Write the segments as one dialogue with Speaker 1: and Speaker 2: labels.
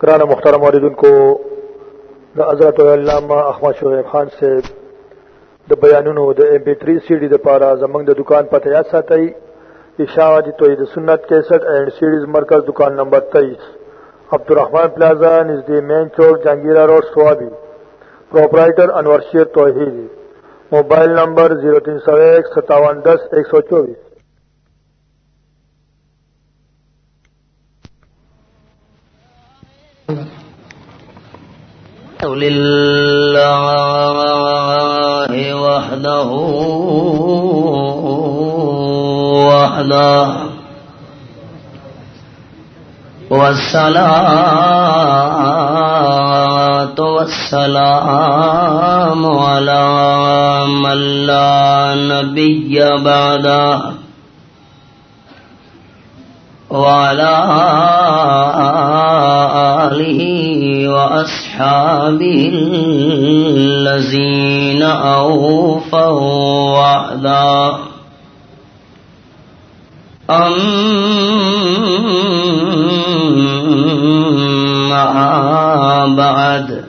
Speaker 1: کرانا مختار موردن کو دا حضرت علامہ احمد شعیب خان سے دا بیانونو دا M P three C D دا پارا زمنگ دا دکان پر تیار ساتئی اشاعتی جی توحید سنت کیسٹ اینڈ سیڈیز مرکز دکان نمبر تیئیس Abdul Rahman plaza نزد main chowk Jahangira road Swabi proprietor Anwar Sher Tauheed mobile number zero تین سو ایک ستاون دس ایک سو چوبیس
Speaker 2: لله وحده وحده والصلاة والسلام على من لا نبي بعده وعلى آله وأصحابه الذين أوفوا وعدا. أما بعد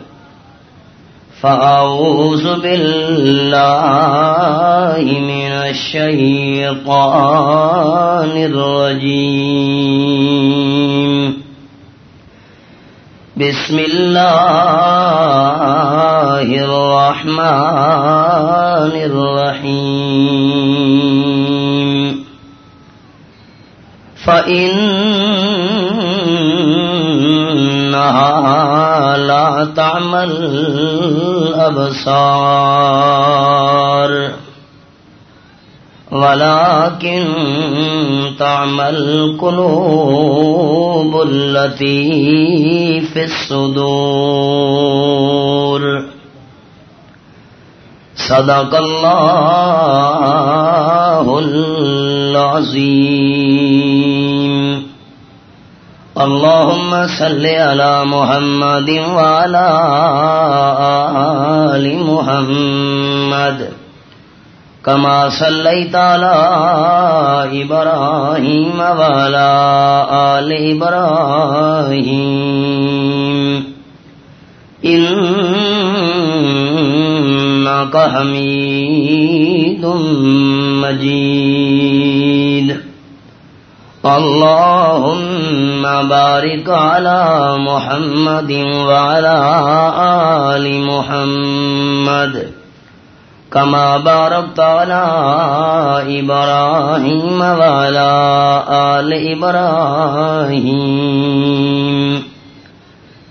Speaker 2: فأعوذ بالله من الشيطان الرجيم. بسم الله الرحمن الرحيم. فإنها لا تعمل الأبصار. ولكن تعمل قلوب التي في الصدور. صدق الله العظيم. اللهم صل على محمد وعلى آل محمد. كما صليت على إبراهيم وعلى آل إبراهيم. إنك حميد مجيد. اللهم بارك على محمد وعلى آل محمد. كما باركت على إبراهيم وعلى آل إبراهيم.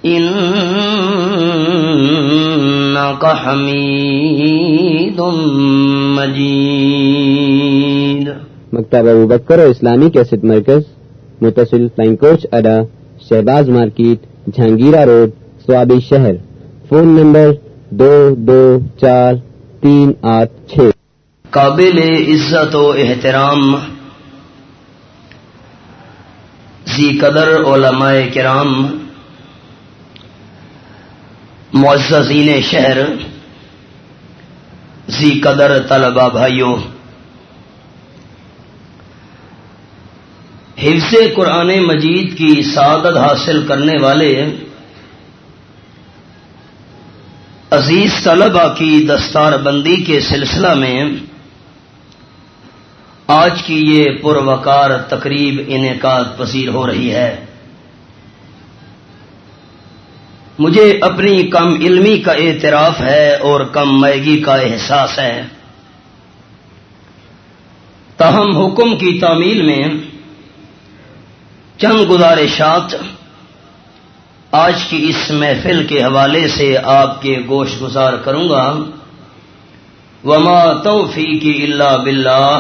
Speaker 2: إنك حميد مجيد.
Speaker 3: مکتب ابو بکر و اسلامی کیسٹ مرکز، متصل فلائنگ کوچ، اڈا، شہباز مارکیٹ، جہانگیرہ روڈ، سوابی شہر۔ فون نمبر دو دو چار تین آٹھ چھ۔
Speaker 2: قابل عزت و احترام زی قدر علماء کرام، معززین شہر زی قدر طلبہ بھائیوں۔ حفظ قرآن مجید کی سعادت حاصل کرنے والے عزیز طلبہ کی دستار بندی کے سلسلہ میں آج کی یہ پروکار تقریب انعقاد پذیر ہو رہی ہے۔ مجھے اپنی کم علمی کا اعتراف ہے اور کم میگی کا احساس ہے۔ تاہم حکم کی تعمیل میں چند گزارشات آج کی اس محفل کے حوالے سے آپ کے گوش گزار کروں گا۔ وما توفیقی اللہ باللہ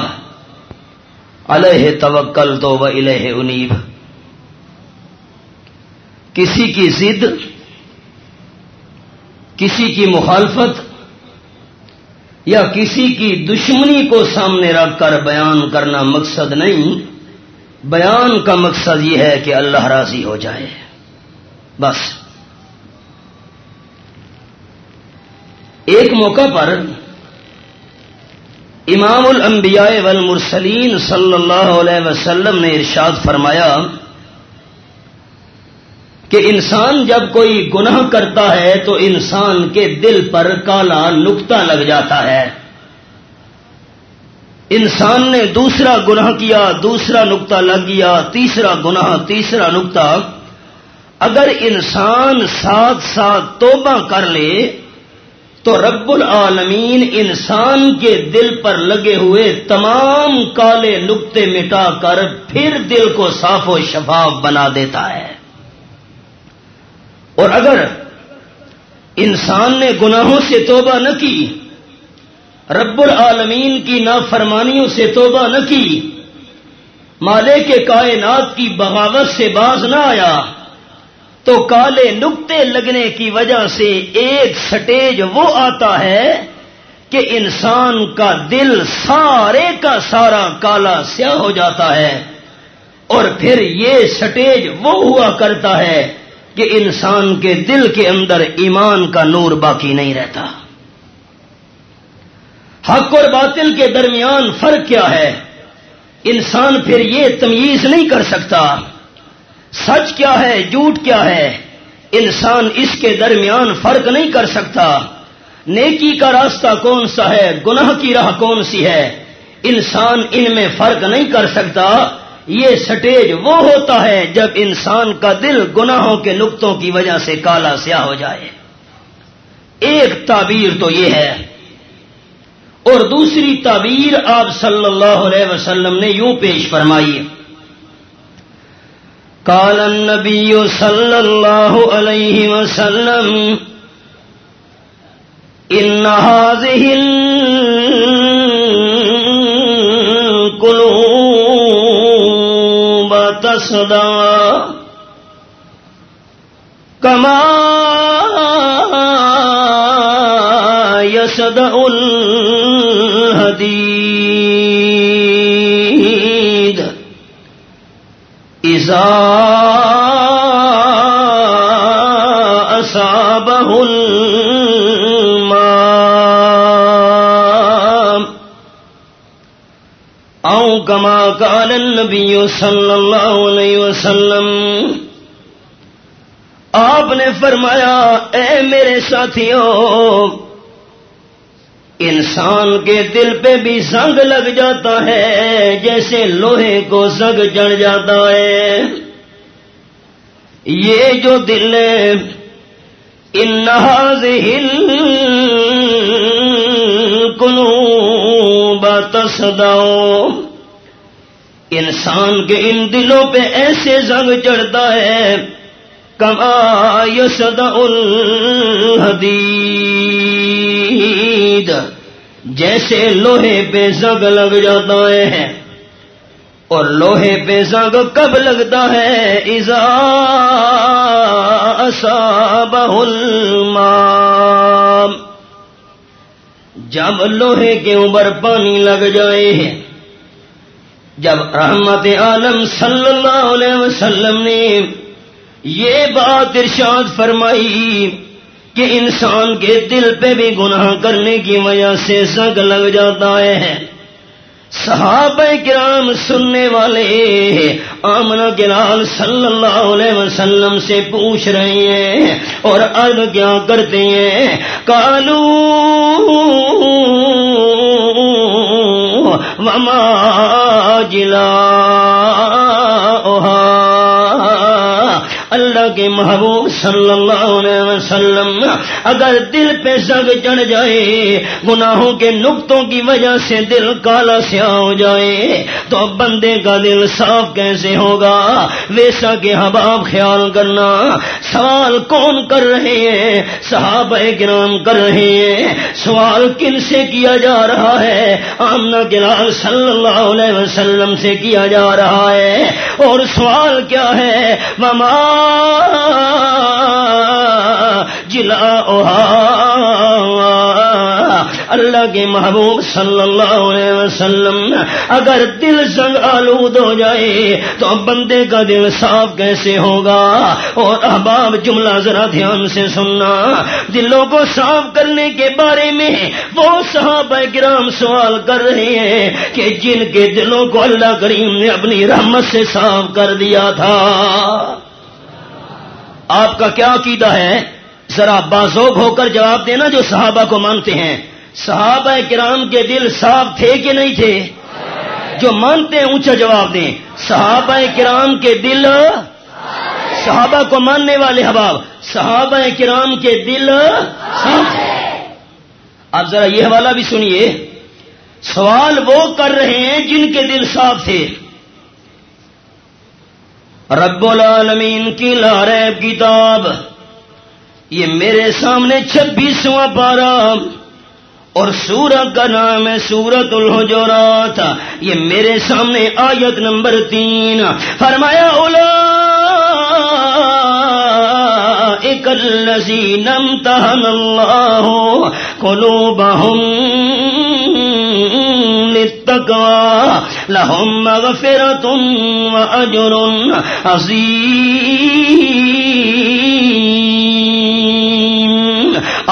Speaker 2: علیہ توکل تو و الہ انیب کسی کی ضد، کسی کی مخالفت یا کسی کی دشمنی کو سامنے رکھ کر بیان کرنا مقصد نہیں، بیان کا مقصد یہ ہے کہ اللہ راضی ہو جائے۔ بس۔ ایک موقع پر امام الانبیاء والمرسلین صلی اللہ علیہ وسلم نے ارشاد فرمایا کہ انسان جب کوئی گناہ کرتا ہے تو انسان کے دل پر کالا نکتا لگ جاتا ہے۔ انسان نے دوسرا گناہ کیا، دوسرا نکتا لگ گیا، تیسرا گناہ، تیسرا نکتا اگر انسان ساتھ ساتھ توبہ کر لے، تو رب العالمین انسان کے دل پر لگے ہوئے تمام کالے نقطے مٹا کر پھر دل کو صاف و شفاف بنا دیتا ہے۔ اور اگر انسان نے گناہوں سے توبہ نہ کی، رب العالمین کی نافرمانیوں سے توبہ نہ کی مالے کے کائنات کی بغاوت سے باز نہ آیا تو کالے نقطے لگنے کی وجہ سے ایک سٹیج وہ آتا ہے کہ انسان کا دل سارے کا سارا کالا سیاہ ہو جاتا ہے اور پھر یہ سٹیج وہ ہوا کرتا ہے کہ انسان کے دل کے اندر ایمان کا نور باقی نہیں رہتا۔ حق اور باطل کے درمیان فرق کیا ہے؟ انسان پھر یہ تمیز نہیں کر سکتا۔ سچ کیا ہے جھوٹ کیا ہے انسان اس کے درمیان فرق نہیں کر سکتا نیکی کا راستہ کون سا ہے گناہ کی راہ کون سی ہے انسان ان میں فرق نہیں کر سکتا یہ سٹیج وہ ہوتا ہے جب انسان کا دل گناہوں کے نقطوں کی وجہ سے کالا سیاہ ہو جائے ایک تعبیر تو یہ ہے اور دوسری تعبیر آپ صلی اللہ علیہ وسلم نے یوں پیش فرمائی کال النبی صلی اللہ علیہ وسلم ان هذه القلوب تصدع كما يصدع الحديد إذا کما کال النبی صلی اللہ علیہ وسلم آپ نے فرمایا اے میرے ساتھیوں انسان کے دل پہ بھی زنگ لگ جاتا ہے، جیسے لوہے کو زنگ چڑھ جاتا ہے۔ یہ جو دل ان ہل کلو بتسداؤ انسان کے ان دلوں پہ ایسے زنگ چڑھتا ہے کما یسد الحدید جیسے لوہے پہ زنگ لگ جاتا ہے، اور لوہے پہ زنگ کب لگتا ہے؟ ایزا الماء۔ جب لوہے کے اوپر پانی لگ جائے ہیں جب رحمت عالم صلی اللہ علیہ وسلم نے یہ بات ارشاد فرمائی کہ انسان کے دل پہ بھی گناہ کرنے کی وجہ سے سگ لگ جاتا ہے۔ صحابہ کرام سننے والے آمنا گلال صلی اللہ علیہ وسلم سے پوچھ رہے ہیں اور ارد کیا کرتے ہیں۔ کالو وما جلا اللہ کے محبوب صلی اللہ علیہ وسلم، اگر دل پہ سگ چڑھ جائے، گناہوں کے نقطوں کی وجہ سے دل کالا سیاہ ہو جائے، تو بندے کا دل صاف کیسے ہوگا؟ ویسا کہ حباب خیال کرنا، سوال کون کر رہے ہیں؟ صحابہ کرام کر رہے ہیں۔ سوال کن سے کیا جا رہا ہے؟ آمنا گلال صلی اللہ علیہ وسلم سے کیا جا رہا ہے؟ اور سوال کیا ہے؟ مما اللہ کے محبوب صلی اللہ علیہ وسلم، اگر دل سنگ آلود ہو جائے تو بندے کا دل صاف کیسے ہوگا؟ اور احباب جملہ ذرا دھیان سے سننا، دلوں کو صاف کرنے کے بارے میں وہ صحابہ گرام سوال کر رہے ہیں کہ جن کے دلوں کو اللہ کریم نے اپنی رحمت سے صاف کر دیا تھا۔ آپ کا کیا عقیدہ ہے؟ ذرا بازوق ہو کر جواب دینا جو صحابہ کو مانتے ہیں۔ صحابہ کرام کے دل صاف تھے کہ نہیں تھے؟ جو مانتے ہیں اونچا جواب دیں۔ صحابہ کرام کے دل صحابہ کو ماننے والے حباب، صحابہ کرام کے دل صاف آپ ذرا یہ حوالہ بھی سنیے۔ سوال وہ کر رہے ہیں جن کے دل صاف تھے۔ رب العالمین کی لارب کتاب۔ یہ میرے سامنے چھبیسواں پارا اور سورت کا نام ہے سورت الحجرات۔ یہ میرے سامنے آیت نمبر تین۔ فرمایا اولا ایک نم تہن اللہ کلو بہم لهم مغفرة وأجر عظيم.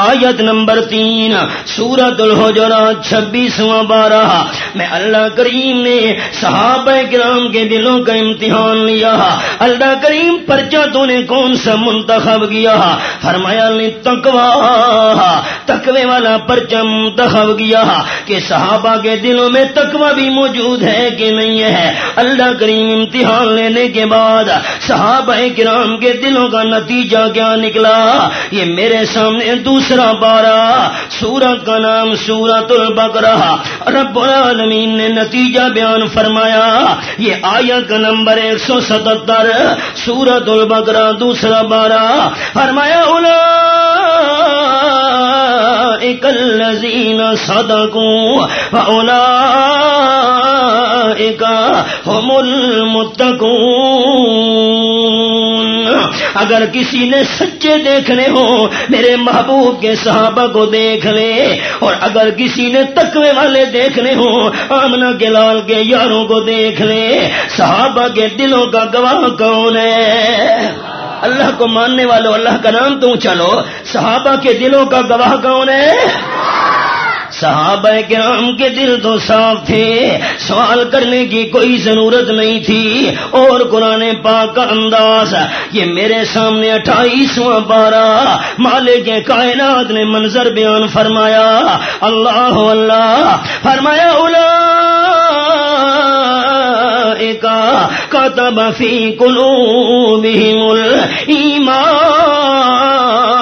Speaker 2: آیت نمبر تین سورت الحجرات، چھبیسواں بارہ۔ میں اللہ کریم نے صحابہ کرام کے دلوں کا امتحان لیا۔ اللہ کریم پرچا تو نے کون سا منتخب کیا؟ فرمایا نے تکوا تکوے والا پرچا منتخب کیا کہ صحابہ کے دلوں میں تکوا بھی موجود ہے کہ نہیں ہے۔ اللہ کریم امتحان لینے کے بعد صحابہ کرام کے دلوں کا نتیجہ کیا نکلا؟ یہ میرے سامنے دوسرا بارہ سورت کا نام سورت البقرہ۔ رب العالمین نے نتیجہ بیان فرمایا، یہ آیا کا نمبر ایک سو ستہتر سورت البقرہ دوسرا بارہ۔ فرمایا الا الذين صدقوا فأولئك هم المتقون۔ اگر کسی نے سچے دیکھنے ہو، میرے محبوب کے صحابہ کو دیکھ لے۔ اور اگر کسی نے تقوی والے دیکھنے ہو آمنا کے لال کے یاروں کو دیکھ لے۔ صحابہ کے دلوں کا گواہ کون ہے؟ اللہ کو ماننے والوں اللہ کا نام تو چلو صحابہ کے دلوں کا گواہ کون ہے؟ صحابہ کرام کے دل تو صاف تھے۔ سوال کرنے کی کوئی ضرورت نہیں تھی۔ اور قرآن پاک کا انداز، یہ میرے سامنے اٹھائیسواں پارا مالک کے کائنات نے منظر بیان فرمایا۔ اللہ اللہ، فرمایا اولا كتب في قلوبهم الإيمان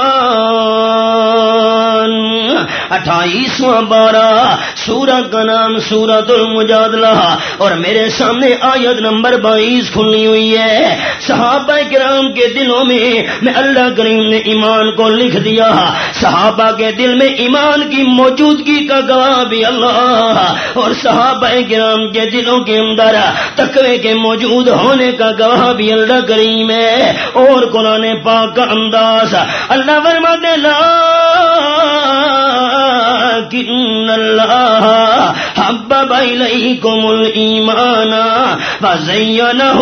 Speaker 2: اٹھائیسواں بارہ، سورت کا نام سورت المجادلہ اور میرے سامنے آیت نمبر بائیس کھلنی ہوئی ہے۔ صحابہ کرام کے دلوں میں میں اللہ کریم نے ایمان کو لکھ دیا۔ صحابہ کے دل میں ایمان کی موجودگی کا گواہ بھی اللہ۔ اور صحابہ کرام کے دلوں کے اندر تقوی کے موجود ہونے کا گواہ بھی اللہ کریم ہے۔ اور قرآن پاک کا انداز اللہ ورما لا لكن الله حبب إليكم الإيمان فزينه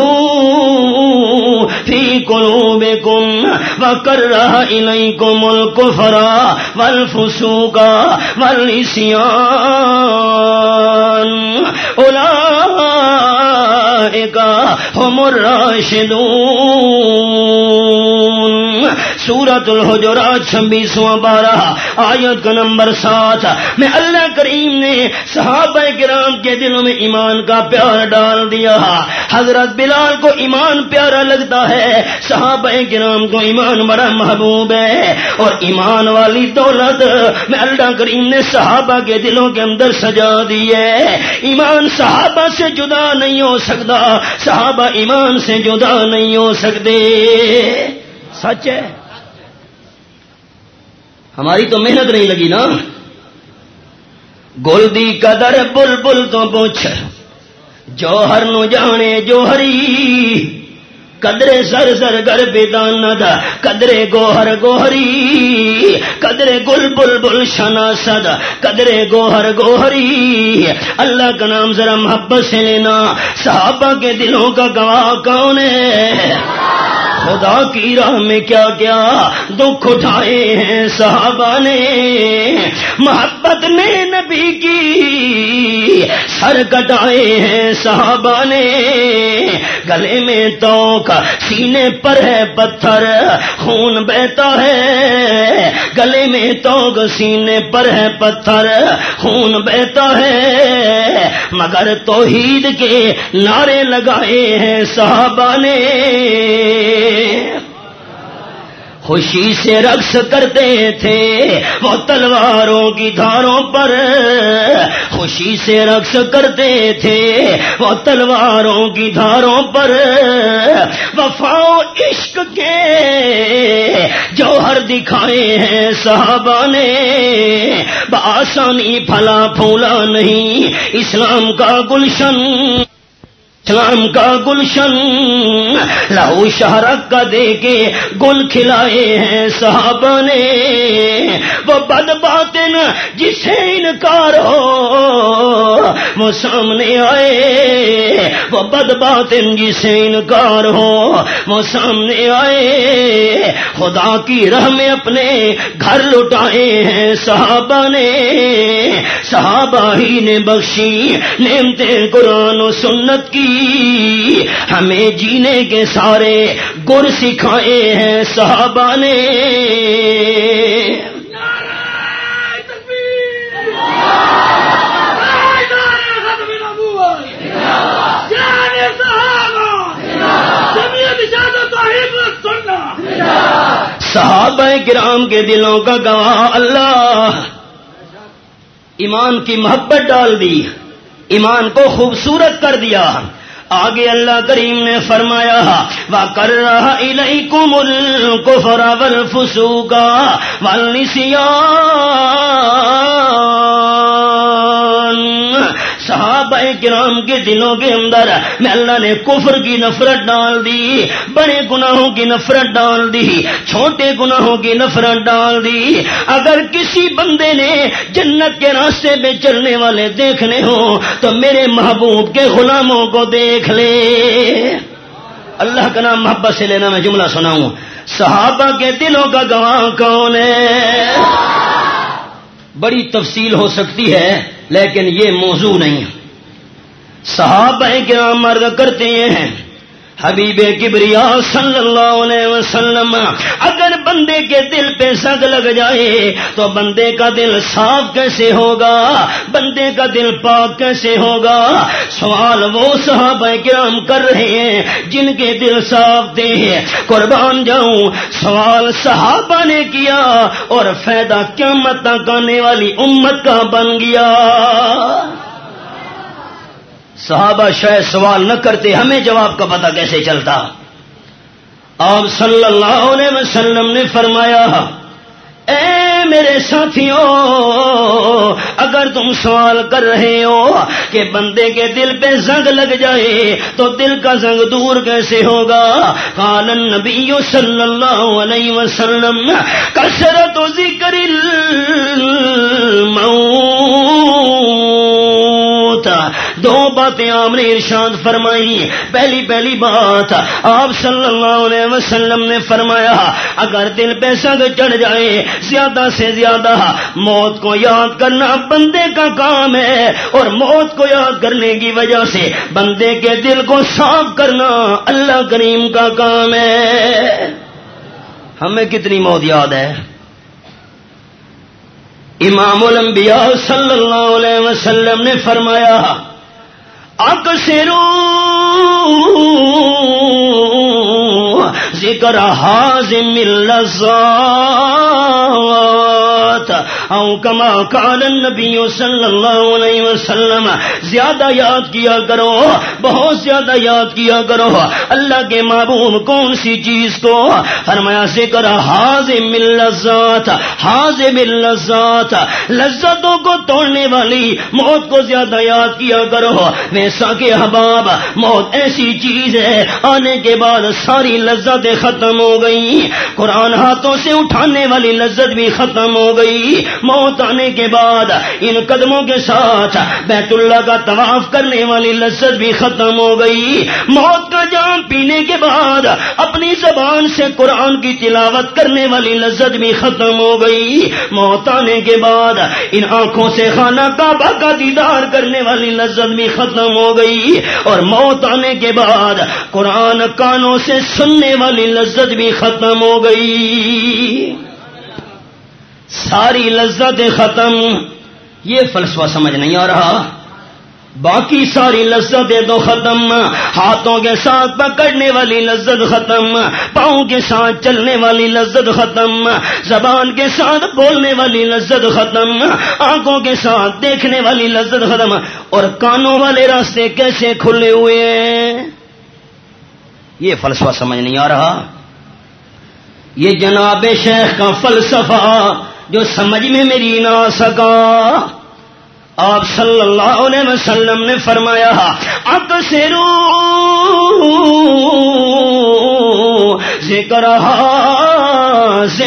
Speaker 2: في قلوبكم وكره إليكم الكفر والفسوق والإسيان أولئك هم الراشدون. سورت الحجرات، چھبیسواں بارہ، آیت کا نمبر سات۔ میں اللہ کریم نے صحابہ کرام کے دلوں میں ایمان کا پیار ڈال دیا۔ حضرت بلال کو ایمان پیارا لگتا ہے، صحابہ کرام کو ایمان بڑا محبوب ہے۔ اور ایمان والی دولت میں اللہ کریم نے صحابہ کے دلوں کے اندر سجا دی ہے۔ ایمان صحابہ سے جدا نہیں ہو سکتا، صحابہ ایمان سے جدا نہیں ہو سکتے۔ سچ ہے؟ ہماری تو محنت نہیں لگی نا۔ گل دی قدر بل بل تو پوچھ، جوہر نو جانے جوہری۔ قدرے سر سر گر بیدان دا، قدرے گوہر گوہری۔ قدرے گل بل بل شنا سد قدرے گوہر گوہری۔ اللہ کا نام ذرا محبت سے لینا، صحابہ کے دلوں کا گواہ کون ہے؟ خدا کی راہ میں کیا کیا دکھ اٹھائے ہیں صحابہ نے، محبت نے نبی کی، سر کٹائے ہیں صحابہ نے گلے میں توک سینے پر ہے پتھر، خون بہتا ہے۔ گلے میں توک سینے پر ہے پتھر، خون بہتا ہے۔ مگر توحید کے نعرے لگائے ہیں صحابہ نے۔ خوشی سے رقص کرتے تھے وہ تلواروں کی دھاروں پر۔ خوشی سے رقص کرتے تھے وہ تلواروں کی دھاروں پر۔ وفا عشق کے جوہر دکھائے ہیں صحابہ نے۔ بآسانی پھلا پھولا نہیں اسلام کا گلشن۔ اسلام کا گلشن، لہو شہرک کا دے کے گل کھلائے ہیں صحابہ نے۔ وہ بد باطن جسے انکار ہو، وہ سامنے آئے۔ وہ بد باطن جسے انکار ہو، وہ سامنے آئے۔ خدا کی راہ میں اپنے گھر لٹائے ہیں صحابہ نے۔ صحابہ ہی نے بخشی نعمتیں قرآن و سنت کی۔ ہمیں جینے کے سارے گر سکھائے ہیں صحابہ نے صحابہ کرام کے دلوں کا گواہ اللہ۔ ایمان کی محبت ڈال دی، ایمان کو خوبصورت کر دیا۔ آگے اللہ کریم نے فرمایا وا کر رہا کو مل کو فراور فسو کا صحابہ کرام کے دلوں کے اندر میں اللہ نے کفر کی نفرت ڈال دی، بڑے گناہوں کی نفرت ڈال دی، چھوٹے گناہوں کی نفرت ڈال دی۔ اگر کسی بندے نے جنت کے راستے میں چلنے والے دیکھنے ہوں، تو میرے محبوب کے غلاموں کو دیکھ لے۔ اللہ کا نام محبت سے لینا میں جملہ سناؤں۔ صحابہ کے دلوں کا گواہ کون ہے؟ بڑی تفصیل ہو سکتی ہے۔ لیکن یہ موضوع نہیں صحابہ کے مرد کرتے ہیں۔ حبیب کبریا صلی اللہ علیہ وسلم، اگر بندے کے دل پہ سگ لگ جائے تو بندے کا دل صاف کیسے ہوگا؟ بندے کا دل پاک کیسے ہوگا؟ سوال وہ صحابہ کرام کر رہے ہیں جن کے دل صاف دے قربان جاؤں، سوال صحابہ نے کیا اور فائدہ کیا مت کرنے والی امت کا بن گیا۔ صحابہ شاید سوال نہ کرتے، ہمیں جواب کا پتہ کیسے چلتا؟ آپ صلی اللہ علیہ وسلم نے فرمایا، اے میرے ساتھیوں، اگر تم سوال کر رہے ہو کہ بندے کے دل پہ زنگ لگ جائے تو دل کا زنگ دور کیسے ہوگا؟ کالن نبی صلی اللہ علیہ وسلم، کثرت و ذکر دو باتیں آپ نے ارشاد فرمائی پہلی پہلی بات، آپ صلی اللہ علیہ وسلم نے فرمایا، اگر دل پہ سگ چڑھ جائے، زیادہ سے زیادہ موت کو یاد کرنا بندے کا کام ہے۔ اور موت کو یاد کرنے کی وجہ سے بندے کے دل کو صاف کرنا اللہ کریم کا کام ہے۔ ہمیں کتنی موت یاد ہے؟ امام الانبیاء صلی اللہ علیہ وسلم نے فرمایا اکثرو ذکر حازم اللذات او کما کال النبی صلی اللہ علیہ وسلم، زیادہ یاد کیا کرو، بہت زیادہ یاد کیا کرو، اللہ کے محبوب کون سی چیز کو؟ فرمایا، ذکر حازم اللذات حازم اللذات لذتوں کو توڑنے والی، موت کو زیادہ یاد کیا کرو۔ ویسا کہ حباب موت ایسی چیز ہے، آنے کے بعد ساری لذتیں ختم ہو گئی قرآن ہاتھوں سے اٹھانے والی لذت بھی ختم ہو گئی۔ موت آنے کے بعد ان قدموں کے ساتھ بیت اللہ کا طواف کرنے والی لذت بھی ختم ہو گئی۔ موت کا جام پینے کے بعد اپنی زبان سے قرآن کی تلاوت کرنے والی لذت بھی ختم ہو گئی۔ موت آنے کے بعد ان آنکھوں سے خانہ کعبہ کا دیدار کرنے والی لذت بھی ختم ہو گئی۔ اور موت آنے کے بعد قرآن کانوں سے سننے والی لذت بھی ختم ہو گئی۔ ساری لذت ختم۔ یہ فلسفہ سمجھ نہیں آ رہا۔ باقی ساری لذتیں تو ختم۔ ہاتھوں کے ساتھ پکڑنے والی لذت ختم۔ پاؤں کے ساتھ چلنے والی لذت ختم۔ زبان کے ساتھ بولنے والی لذت ختم۔ آنکھوں کے ساتھ دیکھنے والی لذت ختم۔ اور کانوں والے راستے کیسے کھلے ہوئے ہیں؟ یہ فلسفہ سمجھ نہیں آ رہا۔ یہ جناب شیخ کا فلسفہ جو سمجھ میں میری نہ آ سکا۔ آپ صلی اللہ علیہ وسلم نے فرمایا، اب سے رو۔ ذکر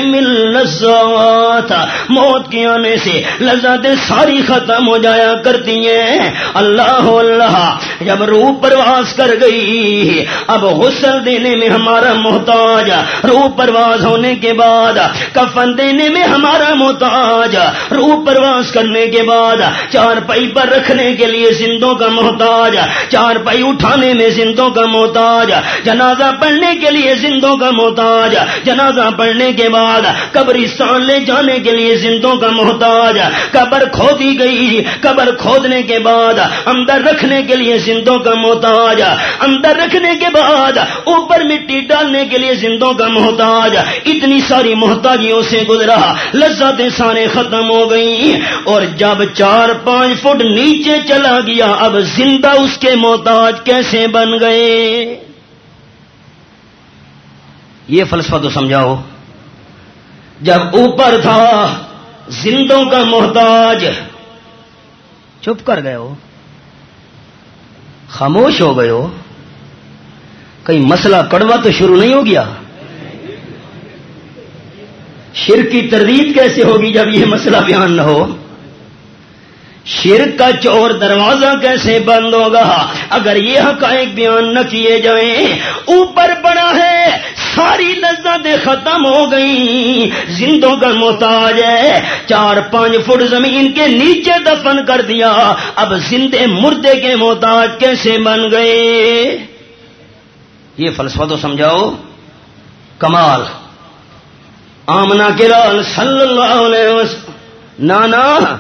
Speaker 2: مل لذات موت کے آنے سے لذاتیں ساری ختم ہو جایا کرتی ہیں۔ اللہ اللہ۔ جب روح پرواز کر گئی، اب غسل دینے میں ہمارا محتاج، روح پرواز ہونے کے بعد، کفن دینے میں ہمارا محتاج، روح پرواز کرنے کے بعد، چار پائی پر رکھنے کے لیے زندوں کا محتاج، چار پائی اٹھانے میں زندوں کا محتاج، جنازہ پڑھنے کے لیے زندوں کا محتاج، جنازہ پڑھنے کے بعد، قبرستان لے جانے کے لیے زندوں کا محتاج، قبر کھودی گئی، قبر کھودنے کے بعد، اندر رکھنے کے لیے زندوں کا محتاج، اندر رکھنے کے بعد، اوپر مٹی ڈالنے کے لیے زندوں کا محتاج۔ اتنی ساری محتاجیوں سے گزرا لذتیں سارے ختم ہو گئی اور جب چار پانچ فٹ نیچے چلا گیا، اب زندہ اس کے محتاج کیسے بن گئے؟ یہ فلسفہ تو سمجھاؤ۔ جب اوپر تھا، زندوں کا محتاج۔ چپ کر گئے ہو۔ خاموش ہو گئے ہو۔ کہیں مسئلہ کڑوا تو شروع نہیں ہو گیا۔ شر کی تردید کیسے ہوگی جب یہ مسئلہ بیان نہ ہو؟ شرک کا چور دروازہ کیسے بند ہوگا؟ اگر یہ حقائق بیان نہ کیے جائیں، اوپر بنا ہے۔ ساری لذتیں ختم ہو گئی زندوں کا محتاج ہے۔ چار پانچ فٹ زمین کے نیچے دفن کر دیا۔ اب زندے مردے کے محتاج کیسے بن گئے؟ یہ فلسفہ تو سمجھاؤ۔ کمال۔ آمنا کے لال صلی اللہ علیہ وسلم۔ نانا،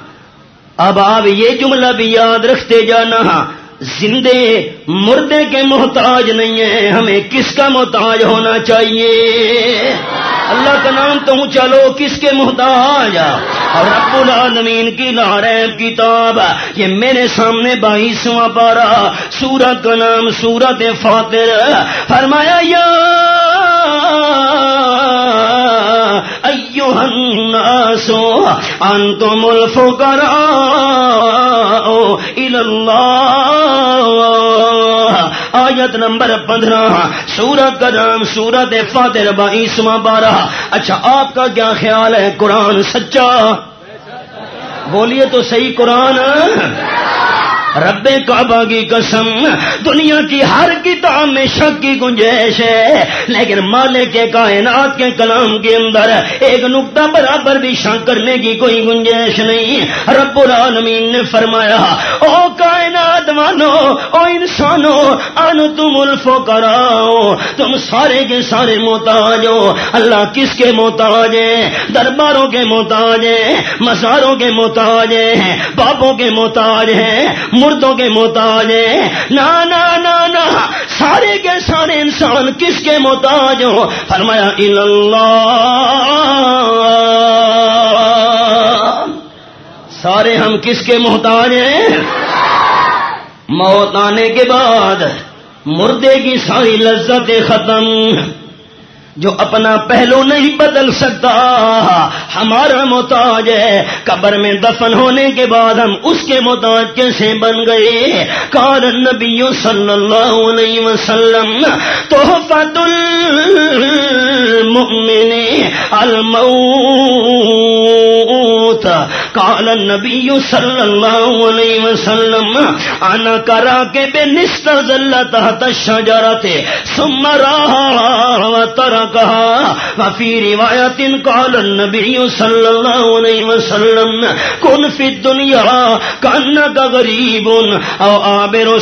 Speaker 2: اب آپ یہ جملہ بھی یاد رکھتے جانا۔ زندے مردے کے محتاج نہیں ہیں۔ ہمیں کس کا محتاج ہونا چاہیے؟ اللہ کا نام تو چلو کس کے محتاج؟ اور رب العالمین کی لارب کتاب۔ یہ میرے سامنے بائیسواں پارا سورت کا نام سورت فاتر۔ فرمایا، یا ایوہ الناس انتم الفقراء الاللہ آیت نمبر پندرہ سورت کا نام سورت فاتر بائیسواں بارہ. اچھا آپ کا کیا خیال ہے؟ قرآن سچا؟ بولیے تو صحیح قرآن۔ رب کعبہ کی قسم، دنیا کی ہر کتاب میں شک کی گنجائش ہے۔ لیکن مالک کے کائنات کے کلام کے اندر ایک نقطہ برابر بھی شک کرنے کی کوئی گنجائش نہیں۔ رب العالمین نے فرمایا، او کائنات مانو او انسانو ان تم الفو کراؤ تم سارے کے سارے محتاج ہو اللہ کس کے محتاج ہیں درباروں کے محتاج ہیں مزاروں کے محتاج ہیں باپوں کے محتاج ہیں مردوں کے محتاج ہیں نا نا نا نا، سارے کے سارے انسان کس کے محتاج ہو؟ فرمایا، اللہ۔ سارے ہم کس کے محتاج ہیں؟ موت آنے کے بعد مردے کی ساری لذتیں ختم، جو اپنا پہلو نہیں بدل سکتا، ہمارا محتاج ہے۔ قبر میں دفن ہونے کے بعد ہم اس کے محتاج کیسے بن گئے؟ کار نبی صلی اللہ علیہ وسلم تو فت المؤمن الموت۔ قال النبي صلى الله عليه وسلم، انا كراكب نستظل تحت الشجره ثم راها وتركها وفي روايه قال النبي صلى الله عليه وسلم كن في الدنيا كانك غريب او عابر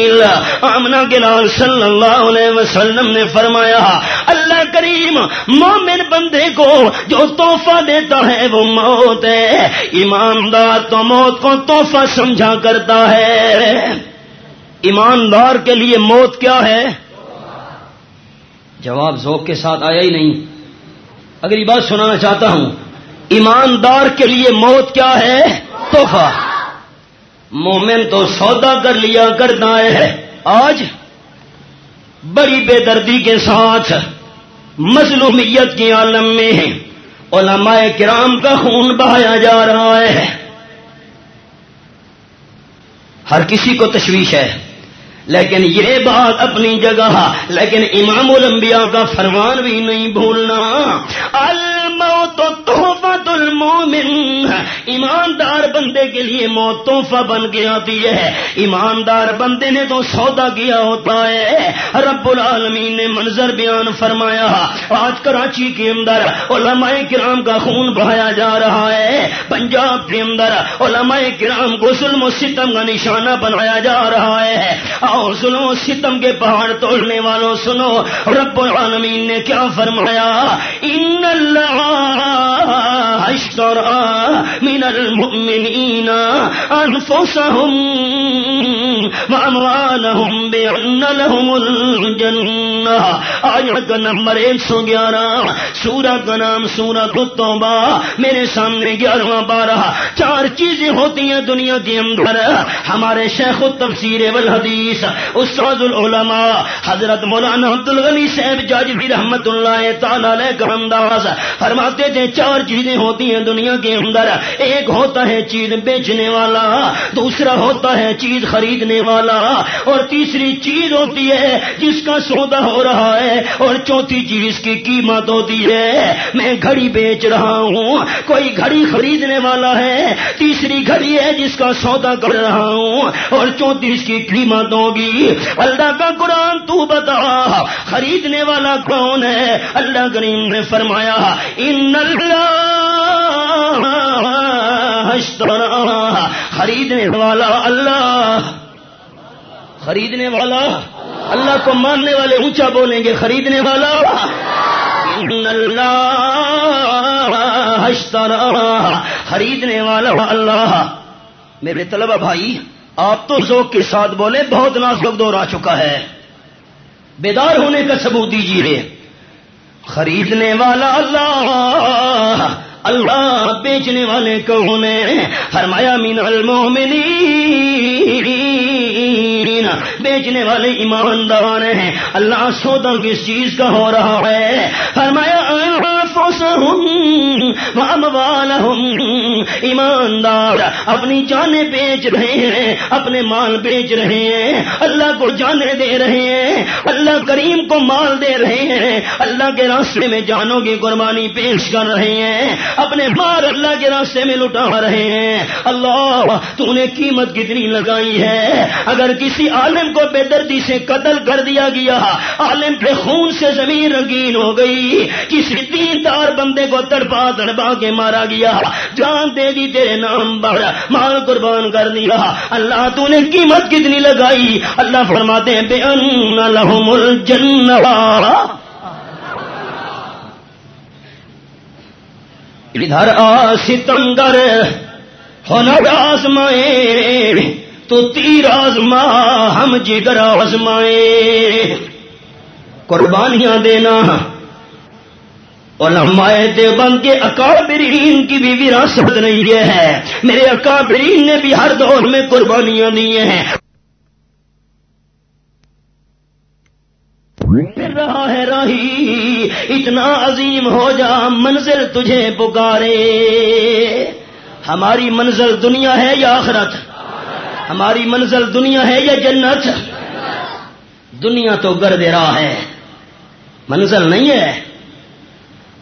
Speaker 2: سبيل امنا گلال صلی اللہ علیہ وسلم نے فرمایا، اللہ کریم، مومن بندے کو جو تحفہ دیتا ہے، وہ موت ہے۔ ایماندار تو موت کو تحفہ سمجھا کرتا ہے۔ ایماندار کے لیے موت کیا ہے؟ جواب ذوق کے ساتھ آیا ہی نہیں۔ اگلی بات سنانا چاہتا ہوں۔ ایماندار کے لیے موت کیا ہے؟ تحفہ۔ مومن تو سودا کر لیا کرتا ہے۔ آج بڑی بے دردی کے ساتھ مظلومیت کے عالم میں علماء کرام کا خون بہایا جا رہا ہے۔ ہر کسی کو تشویش ہے۔ لیکن یہ بات اپنی جگہ، لیکن امام الانبیاء کا فرمان بھی نہیں بھولنا۔ الموت تحفت المومن ایماندار بندے کے لیے موت تحفہ بن کے آتی ہے۔ ایماندار بندے نے تو سودا کیا ہوتا ہے۔ رب العالمین نے منظر بیان فرمایا۔ آج کراچی کے اندر علماء کرام کا خون بہایا جا رہا ہے۔ پنجاب کے اندر علماء کرام کو ظلم و ستم کا نشانہ بنایا جا رہا ہے۔ سنو ستم کے پہاڑ توڑنے والوں سنو۔ رب العالمین نے کیا فرمایا؟ ان اللہ من المؤمنین انفسهم واموالهم بان لهم الجنہ۔ آیت کا نمبر ایک سو گیارہ، سورہ کا نام سورہ التوبہ۔ میرے سامنے گیارہواں بارہ چار چیزیں ہوتی ہیں دنیا کے اندر۔ ہمارے شیخ التفسیر والحدیث استاد العلماء حضرت مولانا عبد الغنی صاحب جاجبی رحمت اللہ تعالی کا انداز فرماتے تھے، چار چیزیں ہوتی ہیں دنیا کے اندر۔ ایک ہوتا ہے چیز بیچنے والا، دوسرا ہوتا ہے چیز خریدنے والا، اور تیسری چیز ہوتی ہے جس کا سودا ہو رہا ہے، اور چوتھی چیز کی قیمت ہوتی ہے۔ میں گھڑی بیچ رہا ہوں، کوئی گھڑی خریدنے والا ہے، تیسری گھڑی ہے جس کا سودا کر رہا ہوں، اور چوتھی اس کی قیمت ہوگی۔ اللہ کا قرآن تو بتا، خریدنے والا کون ہے؟ اللہ کریم نے فرمایا، ان خریدنے والا اللہ۔ خریدنے والا اللہ کو ماننے والے اونچا بولیں گے خریدنے والا۔ خریدنے والا اللہ۔ میرے طلبہ بھائی آپ تو ذوق کے ساتھ بولے بہت نازک دور آ چکا ہے۔ بیدار ہونے کا ثبوت دیجیے خریدنے والا اللہ اللہ بیچنے والے کون فرمایا مین المومنین بیچنے والے ایماندار ہیں۔ اللہ سودا کس چیز کا ہو رہا ہے؟ فرمایا ایماندار، اپنی جانیں بیچ رہے ہیں، اپنے مال بیچ رہے ہیں، اللہ کو جانے دے رہے ہیں، اللہ کریم کو مال دے رہے ہیں، اللہ کے راستے میں جانوں کی قربانی پیش کر رہے ہیں، اپنے مال اللہ کے راستے میں لٹا رہے ہیں۔ اللہ، تو نے قیمت کتنی لگائی ہے۔ اگر کسی عالم کو بے دردی سے قتل کر دیا گیا، عالم کے خون سے زمین رنگین ہو گئی، کسی تین دار بندے کو تڑپا تڑپا کے مارا گیا۔ جان دے دی تیرے نام بڑھ مال قربان کر دیا اللہ تو نے قیمت کتنی لگائی۔ اللہ فرماتے ہیں، بے ان لہم الجنہ۔ ادھر آ ستمگر ہونا آزمائے۔ تو تیر آزما، ہم جگر آزمائے۔ قربانیاں دینا۔ علماء دیوبند کے اکابرین کی بھی وراثت نہیں ہے۔ میرے اکابرین نے بھی ہر دور میں قربانیاں دی ہیں۔ پھر رہا ہے راہی، اتنا عظیم ہو جا منزل تجھے پکارے۔ ہماری منزل دنیا ہے یا آخرت؟ ہماری منزل دنیا ہے یا جنت؟ دنیا تو گرد راہ ہے۔ منزل نہیں ہے۔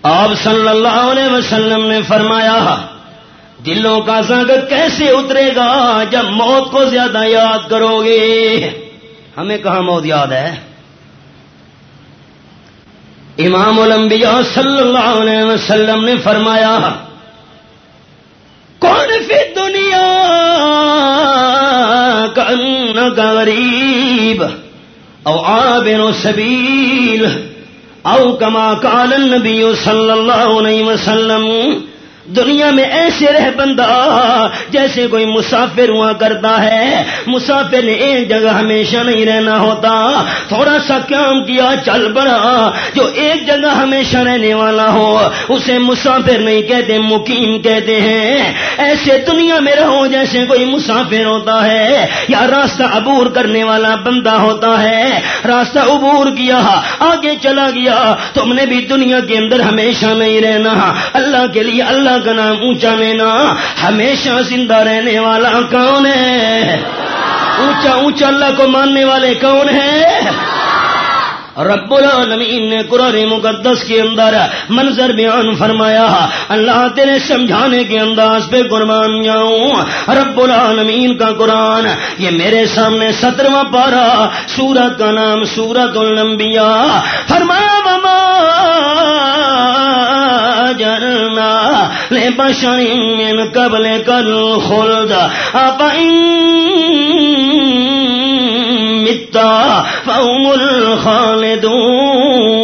Speaker 2: آپ صلی اللہ علیہ وسلم نے فرمایا، دلوں کا زنگ کیسے اترے گا جب موت کو زیادہ یاد کرو گے؟ ہمیں کہاں موت یاد ہے؟ امام الانبیاء صلی اللہ علیہ وسلم نے فرمایا، کون فی دنیا کا غریب او عابر سبیل؟ او کما کال النبی صلی اللہ علیہ وسلم دنیا میں ایسے رہ بندہ جیسے کوئی مسافر ہوا کرتا ہے۔ مسافر نے ایک جگہ ہمیشہ نہیں رہنا ہوتا۔ تھوڑا سا کام کیا، چل پڑا۔ جو ایک جگہ ہمیشہ رہنے والا ہو، اسے مسافر نہیں کہتے، مقیم کہتے ہیں۔ ایسے دنیا میں رہو جیسے کوئی مسافر ہوتا ہے۔ یا راستہ عبور کرنے والا بندہ ہوتا ہے۔ راستہ عبور کیا، آگے چلا گیا۔ تم نے بھی دنیا کے اندر ہمیشہ نہیں رہنا۔ اللہ کے لیے اللہ کا نام اونچا مینا، ہمیشہ زندہ رہنے والا کون ہے؟ اونچا اونچا اللہ کو ماننے والے کون ہیں؟ رب العالمین نے قرآن مقدس کے اندر منظر بیان فرمایا، اللہ تیرے سمجھانے کے انداز پہ قربان جاؤں۔ رب العالمین کا قرآن، یہ میرے سامنے سترواں پارا سورت کا نام سورت الانبیاء۔ فرمایا مما جرنا لے بشری من قبل کل خلد آپ متا فهم الخالدون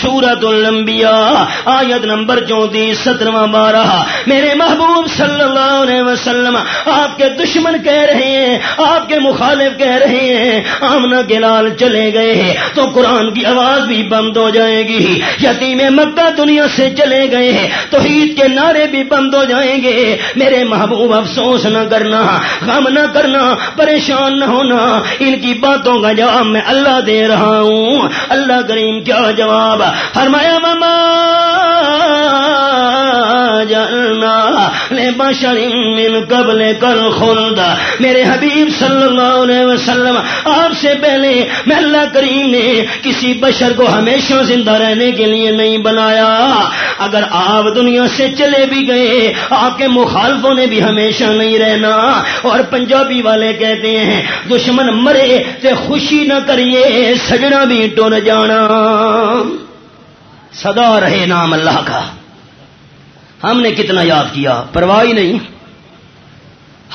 Speaker 2: سورت الانبیاء، آیت نمبر چونتیس، سترواں، بارہ۔ میرے محبوب صلی اللہ علیہ وسلم، آپ کے دشمن کہہ رہے ہیں، آپ کے مخالف کہہ رہے ہیں آمنا کے لال چلے گئے تو قرآن کی آواز بھی بند ہو جائے گی۔ یتیم مکہ دنیا سے چلے گئے تو عید کے نعرے بھی بند ہو جائیں گے۔ میرے محبوب، افسوس نہ کرنا، غم نہ کرنا، پریشان نہ ہونا۔ ان کی باتوں کا جواب میں اللہ دے رہا ہوں۔ اللہ کریم، کیا جواب؟ فرمایا مما جانا، لے من قبل کل خلد میرے حبیب صلی اللہ علیہ وسلم، آپ سے پہلے میں اللہ کریم نے کسی بشر کو ہمیشہ زندہ رہنے کے لیے نہیں بنایا۔ اگر آپ دنیا سے چلے بھی گئے، آپ کے مخالفوں نے بھی ہمیشہ نہیں رہنا۔ اور پنجابی والے کہتے ہیں، دشمن مرے تے خوشی نہ کریے، سجنا بھی ٹر جانا۔ سدا رہے نام اللہ کا۔ ہم نے کتنا یاد کیا، پرواہ نہیں۔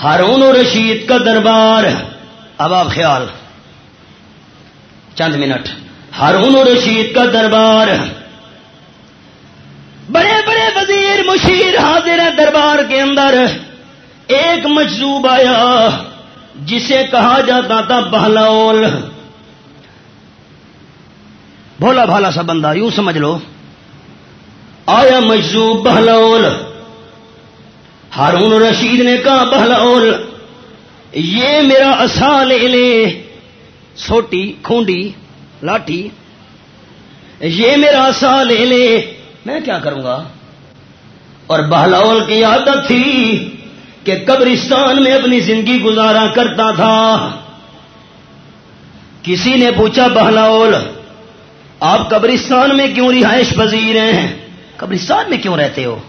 Speaker 2: ہارون و رشید کا دربار۔ اب آپ خیال۔ چند منٹ۔ ہارون و رشید کا دربار۔ بڑے بڑے وزیر مشیر حاضر ہے دربار کے اندر۔ ایک مجزوب آیا، جسے کہا جاتا تھا بہلاول۔ بھولا بھالا سا بندہ، یوں سمجھ لو۔ آیا مجزوب بہلاول۔ ہارون رشید نے کہا، بہلاول، یہ میرا اصا لے لے سوٹی، کھونڈی، لاٹھی۔ یہ میرا اصا لے لے میں کیا کروں گا؟ اور بہلاول کی عادت تھی کہ قبرستان میں اپنی زندگی گزارا کرتا تھا۔ کسی نے پوچھا، بہلاول آپ قبرستان میں کیوں رہائش پذیر ہیں؟ قبرستان میں کیوں رہتے ہو؟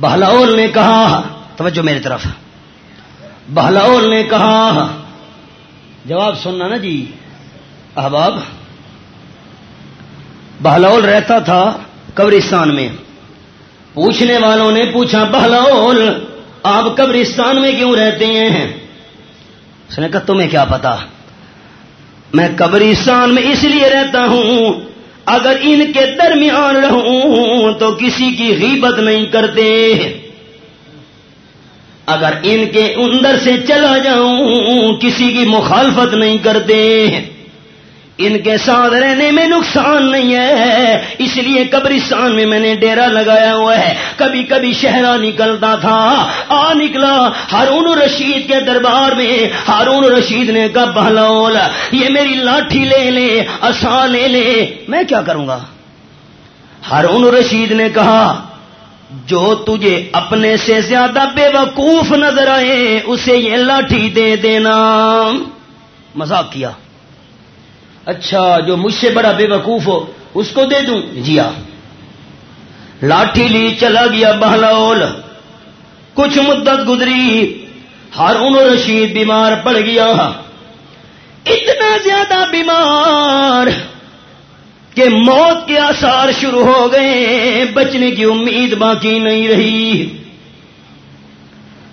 Speaker 2: بہلاول نے کہا، توجہ میری طرف۔ بہلاول نے کہا، جواب سننا نا جی احباب۔ بہلاول رہتا تھا قبرستان میں۔ پوچھنے والوں نے پوچھا، بہلاول، آپ قبرستان میں کیوں رہتے ہیں؟ اس نے کہا، تمہیں کیا پتا؟ میں قبرستان میں اس لیے رہتا ہوں، اگر ان کے درمیان رہوں تو کسی کی غیبت نہیں کرتے۔ اگر ان کے اندر سے چلا جاؤں، کسی کی مخالفت نہیں کرتے۔ ان کے ساتھ رہنے میں نقصان نہیں ہے۔ اس لیے قبرستان میں میں نے ڈیرا لگایا ہوا ہے۔ کبھی کبھی شہرا نکلتا تھا۔ آ نکلا۔ ہارون رشید کے دربار میں۔ ہارون رشید نے کہا، بہلول، یہ میری لاٹھی لے لے اصا لے لے۔ میں کیا کروں گا؟ ہارون رشید نے کہا، جو تجھے اپنے سے زیادہ بے وقوف نظر آئے، اسے یہ لاٹھی دے دینا۔ مذاق کیا۔ اچھا جو مجھ سے بڑا بے وقوف ہو، اس کو دے دوں؟ جی ہاں۔ لاٹھی لی، چلا گیا بہلول۔ کچھ مدت گزری، ہارون رشید بیمار پڑ گیا۔ اتنا زیادہ بیمار کہ موت کے آثار شروع ہو گئے، بچنے کی امید باقی نہیں رہی۔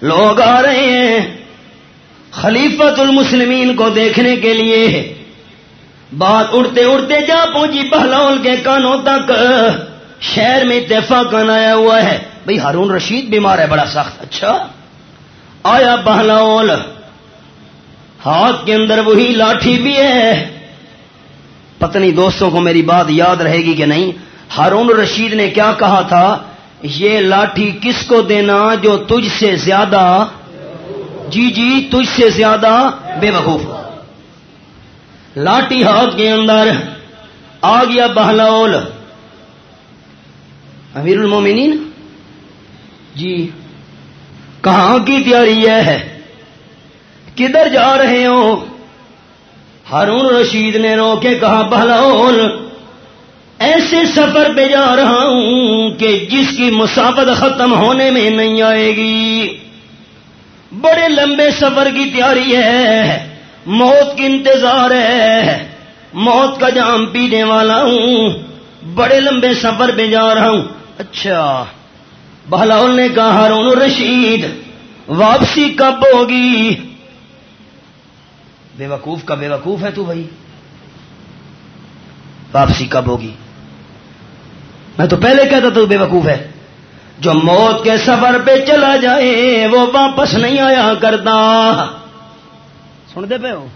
Speaker 2: لوگ آ رہے ہیں خلیفت المسلمین کو دیکھنے کے لیے۔ بات اڑتے اڑتے جا پہنچی بہلول کے کانوں تک۔ شہر میں اتفاق آیا ہوا ہے۔ بھئی ہارون رشید بیمار ہے، بڑا سخت۔ اچھا۔ آیا بہلول ہاتھ کے اندر وہی لاٹھی بھی ہے۔ پتنی دوستوں کو میری بات یاد رہے گی کہ نہیں۔ ہارون رشید نے کیا کہا تھا؟ یہ لاٹھی کس کو دینا جو تجھ سے زیادہ جی جی تجھ سے زیادہ بے وقوف لاٹھی ہاتھ کے اندر، آ گیا بہلول۔ امیر المومنین جی کہاں کی تیاری ہے؟ کدھر جا رہے ہو؟ ہارون رشید نے رو کے کہا، بہلول، ایسے سفر پہ جا رہا ہوں کہ جس کی مسافت ختم ہونے میں نہیں آئے گی۔ بڑے لمبے سفر کی تیاری ہے۔ موت کی انتظار ہے۔ موت کا جام پینے والا ہوں۔ بڑے لمبے سفر پہ جا رہا ہوں۔ اچھا۔ بہلاول نے کہا، ہارون رشید واپسی کب ہوگی؟ بے وقوف کا بے وقوف ہے تو بھائی۔ واپسی کب ہوگی؟ میں تو پہلے کہتا تو بے وقوف ہے۔ جو موت کے سفر پہ چلا جائے، وہ واپس نہیں آیا کرتا۔ سن دے پہ ہو؟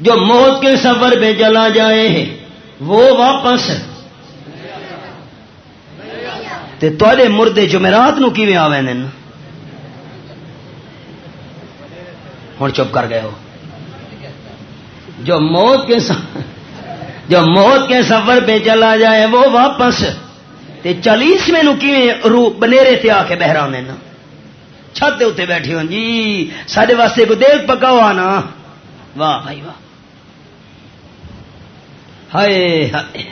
Speaker 2: جو موت کے سفر پہ چلا جائے، وہ واپس۔ تے مردے جمعرات نو کیویں آوے نن؟ ہوں چپ کر گئے ہو۔ جو موت کے جو موت کے سفر پہ چلا جائے، وہ واپس۔ تے چالیس میں نو رو، بنیرے تے آ کے بہرا نا چھت اتنے بیٹھے ہو۔ جی سارے واسطے کو دیکھ پکا ہوا نا واہ بھائی، واہ۔ ہائے ہائے۔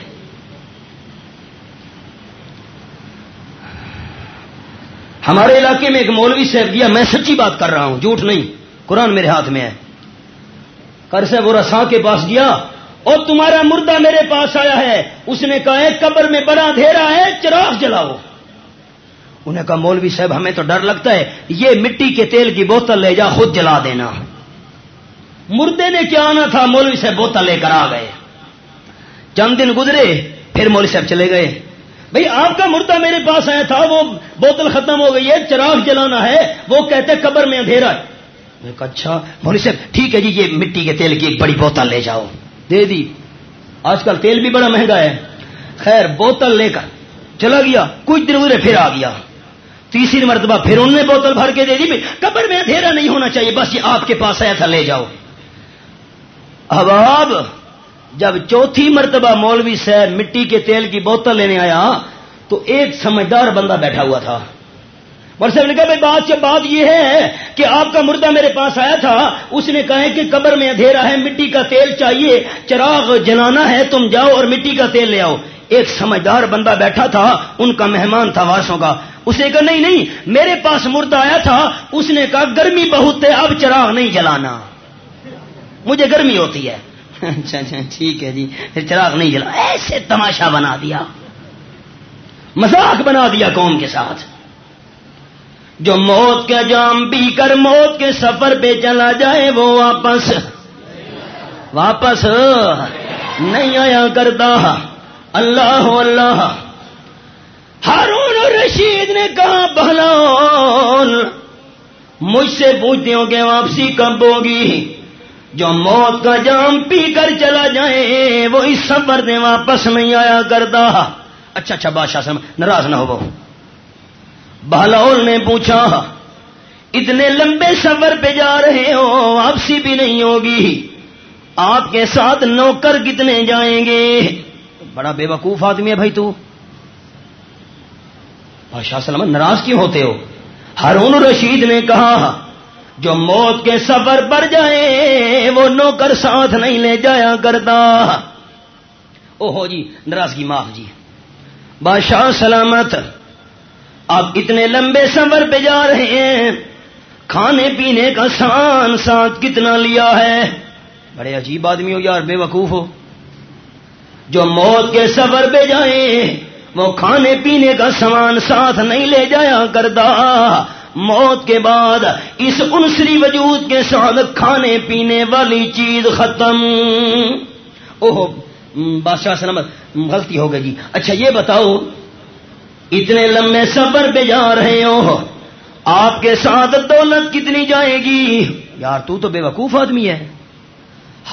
Speaker 2: ہمارے علاقے میں ایک مولوی صاحب گیا میں سچی بات کر رہا ہوں، جھوٹ نہیں۔ قرآن میرے ہاتھ میں ہے۔ کر سے وہ رسا کے پاس گیا، اور تمہارا مردہ میرے پاس آیا ہے۔ اس نے کہا ہے قبر میں بڑا اندھیرا ہے، چراغ جلاؤ۔ انہیں کہا، مولوی صاحب، ہمیں تو ڈر لگتا ہے، یہ مٹی کے تیل کی بوتل لے جا، خود جلا دینا۔ مردے نے کیا آنا تھا، مولوی صاحب بوتل لے کر آ گئے۔ چند دن گزرے، پھر مولوی صاحب چلے گئے۔ بھئی، آپ کا مردہ میرے پاس آیا تھا، وہ بوتل ختم ہو گئی ہے، چراغ جلانا ہے، وہ کہتے قبر میں اندھیرا ہے۔ میں کہا اچھا مولوی صاحب، ٹھیک ہے جی یہ مٹی کے تیل کی ایک بڑی بوتل لے جاؤ۔ دے دی۔ آج کل تیل بھی بڑا مہنگا ہے۔ خیر، بوتل لے کر چلا گیا۔ کچھ دن گزرے، پھر آ گیا۔ تیسری مرتبہ پھر انہوں نے بوتل بھر کے دے دی۔ قبر میں اندھیرا نہیں ہونا چاہیے، بس یہ آپ کے پاس آیا تھا، لے جاؤ۔ اب اب جب چوتھی مرتبہ مولوی صاحب مٹی کے تیل کی بوتل لینے آیا، تو ایک سمجھدار بندہ بیٹھا ہوا تھا۔ صاحب نے کہا، بھائی، بات بات یہ ہے کہ آپ کا مردہ میرے پاس آیا تھا۔ اس نے کہا کہ قبر میں اندھیرا ہے، مٹی کا تیل چاہیے، چراغ جلانا ہے، تم جاؤ اور مٹی کا تیل لے آؤ۔ ایک سمجھدار بندہ بیٹھا تھا، ان کا مہمان تھا واسوں کا۔ اس نے کہا، نہیں نہیں، میرے پاس مردہ آیا تھا، اس نے کہا، گرمی بہت ہے، اب چراغ نہیں جلانا۔ مجھے گرمی ہوتی ہے۔ اچھا اچھا ٹھیک ہے جی چراغ نہیں جلا۔ ایسے تماشا بنا دیا۔ مذاق بنا دیا قوم کے ساتھ۔ جو موت کا جام پی کر موت کے سفر پہ چلا جائے، وہ واپس واپس نہیں آیا کرتا۔ اللہ اللہ ہارون رشید نے کہا بھلا مجھ سے پوچھتے ہو کہ واپسی کب ہوگی؟ جو موت کا جام پی کر چلا جائے، وہ اس سفر میں واپس نہیں آیا کرتا۔ اچھا اچھا بادشاہ سے ناراض نہ ہو بہلول نے پوچھا، اتنے لمبے سفر پہ جا رہے ہو، واپسی بھی نہیں ہوگی۔ آپ کے ساتھ نوکر کتنے جائیں گے؟ بڑا بے وقوف آدمی ہے بھائی تو۔ بادشاہ سلام ناراض کیوں ہوتے ہو؟ ہارون رشید نے کہا، جو موت کے سفر پر جائے، وہ نوکر ساتھ نہیں لے جایا کرتا۔ او ہو جی ناراضگی معاف جی۔ بادشاہ سلامت، آپ اتنے لمبے سفر پہ جا رہے ہیں۔ کھانے پینے کا سامان ساتھ کتنا لیا ہے؟ بڑے عجیب آدمی ہو یار، بے وقوف ہو۔ جو موت کے سفر پہ جائیں، وہ کھانے پینے کا سامان ساتھ نہیں لے جایا کرتا۔ موت کے بعد اس انسری وجود کے ساتھ کھانے پینے والی چیز ختم۔ اوہ، بادشاہ سلامت غلطی ہو گئی۔ جی اچھا یہ بتاؤ، اتنے لمبے سفر پہ جا رہے ہو، آپ کے ساتھ دولت کتنی جائے گی؟ یار، تو تو بے وقوف آدمی ہے۔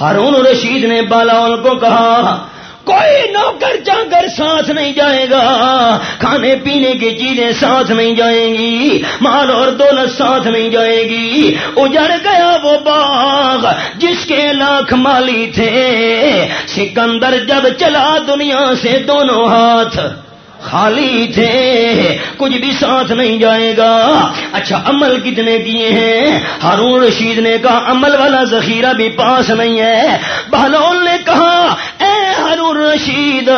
Speaker 2: ہارون رشید نے بالاول کو کہا کوئی نوکر جا کر ساتھ نہیں جائے گا۔ کھانے پینے کی چیزیں ساتھ نہیں جائیں گی۔ مال اور دولت ساتھ نہیں جائے گی۔ اجڑ گیا وہ باغ جس کے لاکھ مالی تھے۔ سکندر جب چلا دنیا سے دونوں ہاتھ۔ خالی تھے، کچھ بھی ساتھ نہیں جائے گا۔ اچھا عمل کتنے کیے ہیں؟ ہارون رشید نے کہا، عمل والا ذخیرہ بھی پاس نہیں ہے۔ بہلول نے کہا، اے ہارون رشید،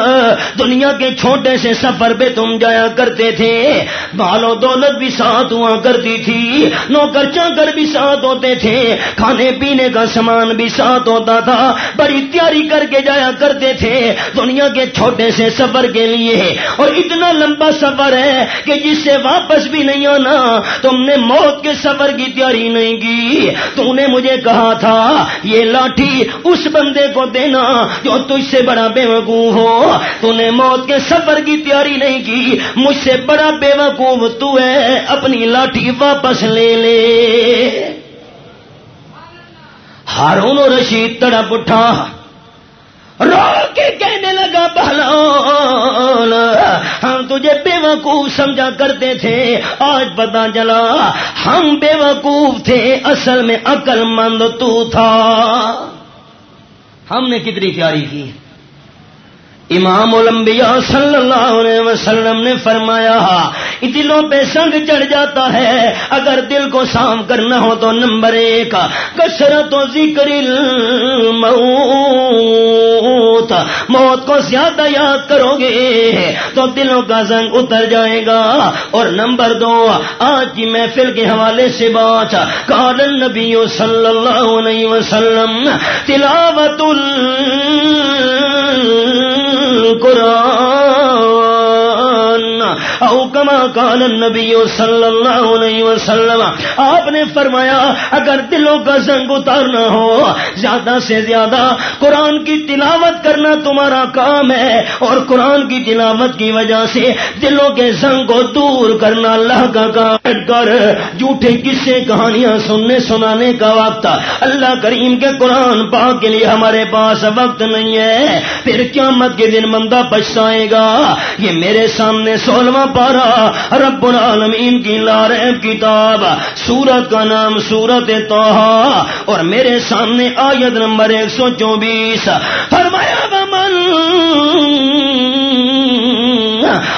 Speaker 2: دنیا کے چھوٹے سے سفر پہ تم جایا کرتے تھے۔ بالو دولت بھی ساتھ ہوا کرتی تھی، نوکر چاکر بھی ساتھ ہوتے تھے۔ کھانے پینے کا سامان بھی ساتھ ہوتا تھا۔ بڑی تیاری کر کے جایا کرتے تھے۔ دنیا کے چھوٹے سے سفر کے لیے۔ اور اتنا لمبا سفر ہے کہ جس سے واپس بھی نہیں آنا، تم نے موت کے سفر کی تیاری نہیں کی۔ تم نے مجھے کہا تھا، یہ لاٹھی اس بندے کو دینا جو تجھ سے بڑا بے وقوف ہو۔ تو نے موت کے سفر کی تیاری نہیں کی، مجھ سے بڑا بے وقوف تو ہے، اپنی لاٹھی واپس لے لے۔ ہارون رشید تڑپ اٹھا۔ رو کے کہنے لگا، بہلول، ہم تجھے بے وقوف سمجھا کرتے تھے، آج پتا چلا، ہم بے وقوف تھے، اصل میں عقل مند تو تھا۔ ہم نے کتنی تیاری کی۔ امام الانبیاء صلی اللہ علیہ وسلم نے فرمایا دلوں پہ سنگ چڑھ جاتا ہے، اگر دل کو صاف کرنا ہو تو نمبر ایک، کثرت و ذکر الموت. موت کو زیادہ یاد کرو گے، تو دلوں کا زنگ اتر جائے گا، اور نمبر دو، آج کی محفل کے حوالے سے بات کال نبی صلی اللہ علیہ وسلم، تلاوت ال قرآن او کما کان نبی صلی اللہ علیہ وسلم۔ آپ نے فرمایا، اگر دلوں کا زنگ اتارنا ہو، زیادہ سے زیادہ قرآن کی تلاوت کرنا تمہارا کام ہے۔ اور قرآن کی تلاوت کی وجہ سے دلوں کے زنگ کو دور کرنا اللہ کا کام کر جھوٹے قصے، کہانیاں سننے، سنانے کا وقت۔ اللہ کریم کے قرآن پاک کے لیے ہمارے پاس وقت نہیں ہے۔ پھر قیامت کے دن بندہ پچھتائے گا۔ یہ میرے سامنے سولہواں پارا رب العالمین کی لارب کتاب، سورت کا نام سورت توحا اور میرے سامنے آیت نمبر ایک سو چوبیس، فرمایا بمن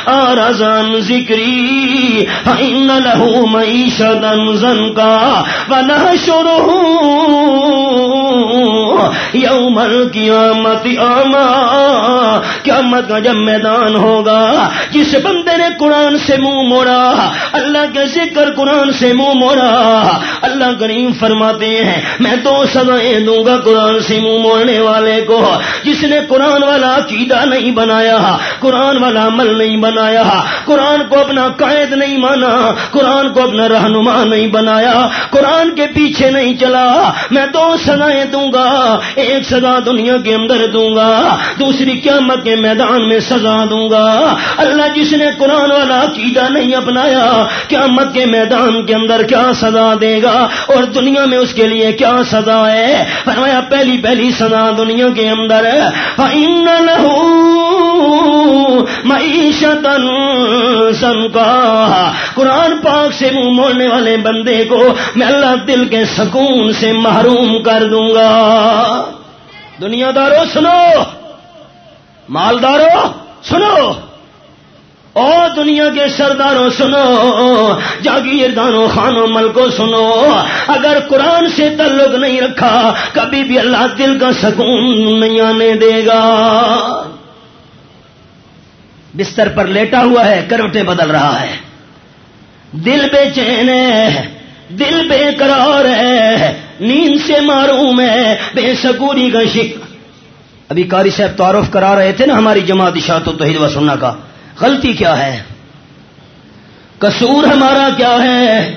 Speaker 2: آرزان ذکری ان لہو معیشت زن کا ونحشرہ یوم القیامت آما۔ قیامت کا جب میدان ہوگا، جس بندے نے قرآن سے منہ موڑا، اللہ کے ذکر قرآن سے منہ موڑا، اللہ کریم فرماتے ہیں، میں دو سزائیں دوں گا قرآن سے منہ موڑنے والے کو، جس نے قرآن والا عقیدہ نہیں بنایا، قرآن والا عمل نہیں بنایا۔ قرآن کو اپنا قائد نہیں مانا۔ قرآن کو اپنا رہنما نہیں بنایا۔ قرآن کے پیچھے نہیں چلا۔ میں دو سزائیں دوں گا۔ ایک سزا دنیا کے اندر دوں گا۔ دوسری قیامت کے میدان میں سزا دوں گا۔ اللہ جس نے قرآن والا عقیدہ نہیں اپنایا، قیامت کے میدان کے اندر کیا سزا دے گا؟ اور دنیا میں اس کے لیے کیا سزا ہے؟ فرمایا، پہلی پہلی سزا دنیا کے اندر معیشت سن کا قرآن پاک سے منہ موڑنے والے بندے کو میں اللہ دل کے سکون سے محروم کر دوں گا۔ دنیا دارو، سنو۔ مالدارو سنو۔ او دنیا کے سرداروں، سنو۔ جاگیردانوں، خانوں، ملکوں، سنو۔ اگر قرآن سے تعلق نہیں رکھا، کبھی بھی اللہ دل کا سکون نہیں آنے دے گا۔ بستر پر لیٹا ہوا ہے کروٹیں بدل رہا ہے۔ دل بے چین ہے، دل بے قرار ہے، نیند سے معروم ہے، بے سکوری کا شک ابھی کاری صاحب تعارف کرا رہے تھے نا ہماری جماعت اشاعت و توحید و سننا کا۔ غلطی کیا ہے؟ قصور ہمارا کیا ہے؟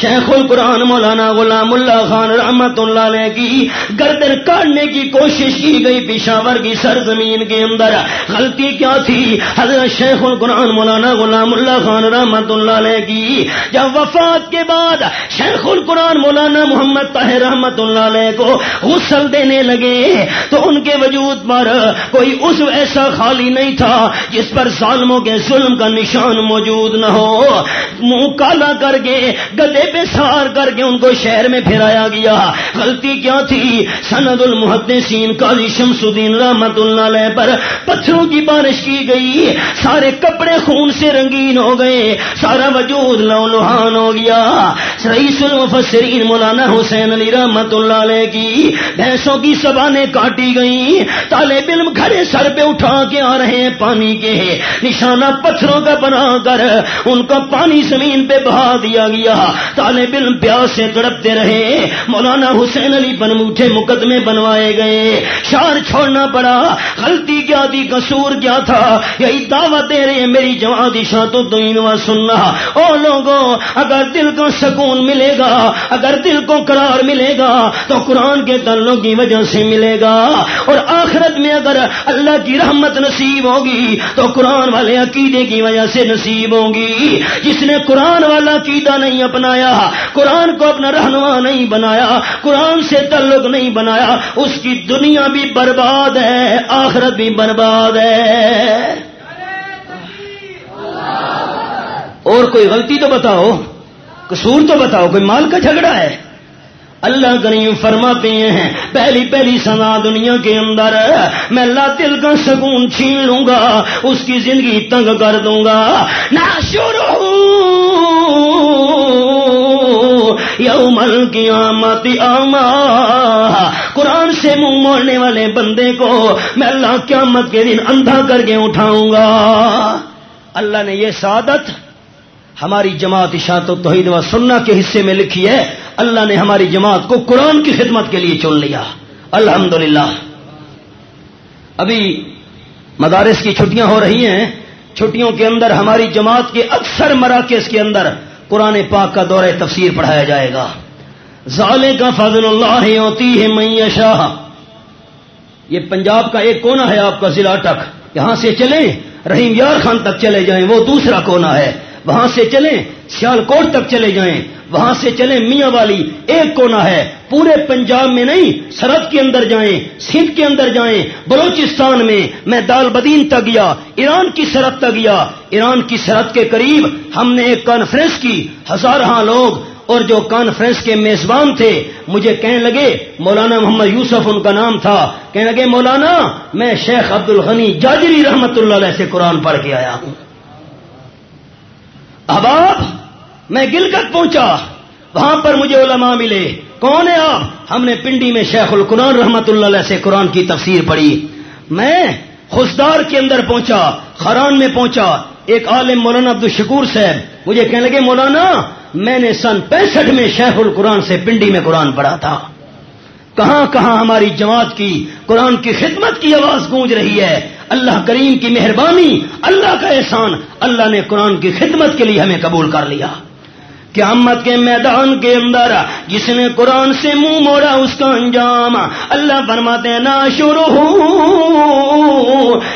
Speaker 2: شیخ القرآن مولانا غلام اللہ خان رحمت اللہ علیہ کی گردر کاٹنے کی کوشش کی گئی پشاور کی سرزمین کے اندر۔ غلطی کیا تھی؟ حضرت شیخ القرآن مولانا غلام اللہ خان رحمت اللہ علیہ کی جب وفات کے بعد شیخ القرآن مولانا محمد طاہر رحمت اللہ علیہ کو غسل دینے لگے تو ان کے وجود پر کوئی اس ایسا خالی نہیں تھا جس پر ظالموں کے ظلم کا نشان موجود نہ ہو۔ منہ کالا کر کے گدے پہ سار کر کے ان کو شہر میں پھرایا گیا۔ غلطی کیا تھی؟ سند المحدثین قاضی شمس الدین رحمت اللہ علیہ پر پتھروں کی بارش کی گئی۔ سارے کپڑے خون سے رنگین ہو گئے۔ سارا وجود لو لوہان ہو گیا۔ رئیس المفسرین مولانا حسین علی رحمت اللہ علیہ کی بھینسوں کی سبانیں کاٹی گئی طالب علم گھڑے سر پہ اٹھا کے آ رہے ہیں پانی کے۔ نشانہ پتھروں کا بنا کر ان کا پانی زمین پہ بہا دیا گیا۔ طالب علم پیاس سے تڑپتے رہے۔ مولانا حسین علی بن موٹے مقدمے بنوائے گئے۔ شار چھوڑنا پڑا۔ غلطی کیا تھی؟ قصور کیا تھا؟ یہی دعوت دے رہے میری جماعت شاطو تو سننا۔ او لوگوں، اگر دل کو سکون ملے گا، اگر دل کو قرار ملے گا، تو قرآن کے تعلق کی وجہ سے ملے گا۔ اور آخرت میں اگر اللہ کی رحمت نصیب ہوگی، تو قرآن والے عقیدے کی وجہ سے نصیب ہوگی جس نے قرآن والا عقیدہ نہیں بنایا۔ قرآن کو اپنا رہنما نہیں بنایا، قرآن سے تعلق نہیں بنایا۔ اس کی دنیا بھی برباد ہے، آخرت بھی برباد ہے۔ اور کوئی غلطی تو بتاؤ، قصور تو بتاؤ، کوئی مال کا جھگڑا ہے؟ اللہ کریم فرماتے ہیں، پہلی پہلی سنا دنیا کے اندر، میں اللہ دل کا سکون چھین لوں گا، اس کی زندگی تنگ کر دوں گا۔ نہ شروع یوم القیامت آما قرآن سے منہ موڑنے والے بندے کو میں اللہ قیامت کے دن اندھا کر کے اٹھاؤں گا۔ اللہ نے یہ سعادت ہماری جماعت اشاعت و توحید و سننا کے حصے میں لکھی ہے، اللہ نے ہماری جماعت کو قرآن کی خدمت کے لیے چن لیا۔ الحمد ابھی مدارس کی چھٹیاں ہو رہی ہیں، چھٹیوں کے اندر ہماری جماعت کے اکثر مراکز کے اندر قرآن پاک کا دورہ تفسیر پڑھایا جائے گا۔ ظالے کا فضل اللہ ہوتی ہے میشاہ یہ پنجاب کا ایک کونا ہے آپ کا ضلع تک یہاں سے چلیں، رحیم یار خان تک چلے جائیں، وہ دوسرا کونا ہے۔ وہاں سے چلیں سیال کوٹ تک چلے جائیں۔ وہاں سے چلیں میاں والی، ایک کونا ہے۔ پورے پنجاب میں نہیں، سرحد کے اندر جائیں، سندھ کے اندر جائیں۔ بلوچستان میں میں دال بدین تک گیا، ایران کی سرحد تک گیا۔ ایران کی سرحد کے قریب ہم نے ایک کانفرنس کی ہزارہ لوگ۔ اور جو کانفرنس کے میزبان تھے، مجھے کہنے لگے، مولانا محمد یوسف ان کا نام تھا۔ کہنے لگے، مولانا، میں شیخ عبد الغنی جاجری رحمت اللہ علیہ سے قرآن پڑھ کے آیا ہوں۔ اب آپ، میں گلگت پہنچا۔ وہاں پر مجھے علماء ملے۔ کون ہے آپ؟ ہم نے پنڈی میں شیخ القرآن رحمت اللہ علیہ سے قرآن کی تفسیر پڑھی۔ میں خسدار کے اندر پہنچا، خران میں پہنچا۔ ایک عالم مولانا عبد الشکور صاحب مجھے کہنے لگے، مولانا، میں نے سن پینسٹھ میں شیخ القرآن سے پنڈی میں قرآن پڑھا تھا۔ کہاں کہاں ہماری جماعت کی قرآن کی خدمت کی آواز گونج رہی ہے؟ اللہ کریم کی مہربانی، اللہ کا احسان، اللہ نے قرآن کی خدمت کے لیے ہمیں قبول کر لیا۔ قیامت کے میدان کے اندر جس نے قرآن سے منہ موڑا اس کا انجام اللہ فرماتے ہیں، نا شروع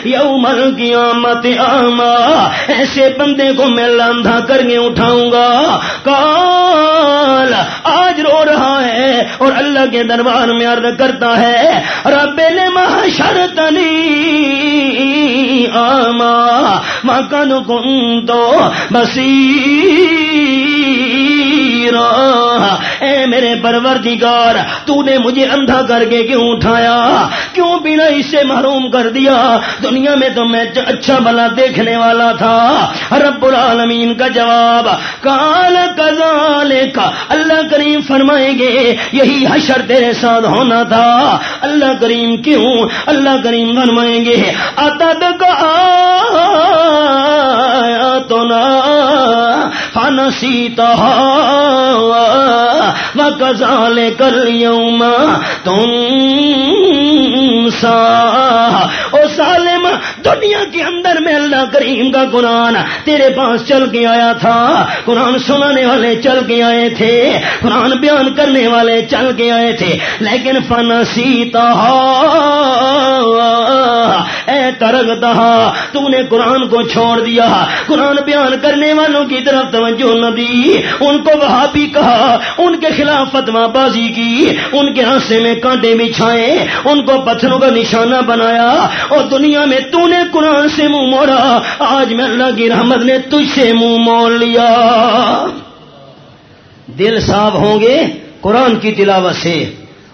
Speaker 2: یوم قیامت آما ایسے بندے کو میں لاندھا کر کے اٹھاؤں گا۔ کال، آج رو رہا ہے اور اللہ کے دربار میں عرض کرتا ہے، رب نے محشر تنی آما مکن کن تو بسی بصیرا اے میرے پروردگار تو نے مجھے اندھا کر کے کیوں اٹھایا؟ کیوں بنا اس سے محروم کر دیا؟ دنیا میں تو میں اچھا بلا دیکھنے والا تھا۔ رب العالمین کا جواب، کال کزال کا اللہ کریم فرمائیں گے، یہی حشر تیرے ساتھ ہونا تھا۔ اللہ کریم کیوں؟ اللہ کریم فرمائیں گے اتد کا تو نا فن سیتا کزال کل یوم تم سا او سالم دنیا کے اندر میں اللہ کریم کا قرآن تیرے پاس چل کے آیا تھا۔ قرآن سنانے والے چل کے آئے تھے۔ قرآن بیان کرنے والے چل کے آئے تھے۔ لیکن فن سیتا اے ترگتا تو نے قرآن کو چھوڑ دیا۔ قرآن بیان کرنے والوں کی طرف توجہ نہ دی۔ ان کو وہاں بھی کہا۔ ان کے خلاف فتوا بازی کی۔ ان کے راستے میں کانٹے بچھائے۔ ان کو پتھروں کا نشانہ بنایا۔ اور دنیا میں تو نے قرآن سے منہ موڑا۔ آج میں اللہ کی رحمت نے تجھ سے منہ موڑ لیا۔ دل صاف ہوں گے قرآن کی تلاوت سے۔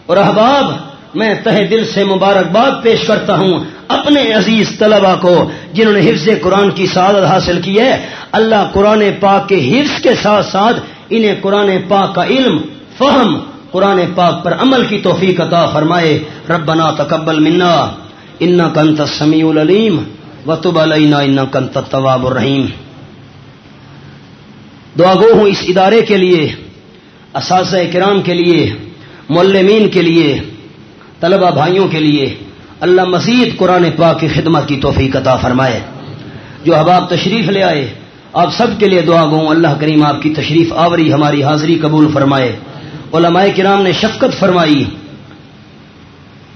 Speaker 2: اور احباب، میں تہ دل سے مبارکباد پیش کرتا ہوں اپنے عزیز طلبا کو، جنہوں نے حفظ قرآن کی سعادت حاصل کی ہے۔ اللہ قرآن پاک کے حفظ کے ساتھ ساتھ انہیں قرآن پاک کا علم، فہم، قرآن پاک پر عمل کی توفیق عطا فرمائے۔ ربنا تقبل منا۔ ان کنت سمیع العلیم وتب علینا ان کنت التواب الرحیم دعا گو ہوں اس ادارے کے لیے اساتذہ کرام کے لیے مولمین کے لیے طلبہ بھائیوں کے لیے اللہ مزید قرآن پاک کی خدمت کی توفیق عطا فرمائے۔ جو حباب تشریف لے آئے، آپ سب کے لیے دعا گوں اللہ کریم آپ کی تشریف آوری ہماری حاضری قبول فرمائے۔ علماء کرام نے شفقت فرمائی۔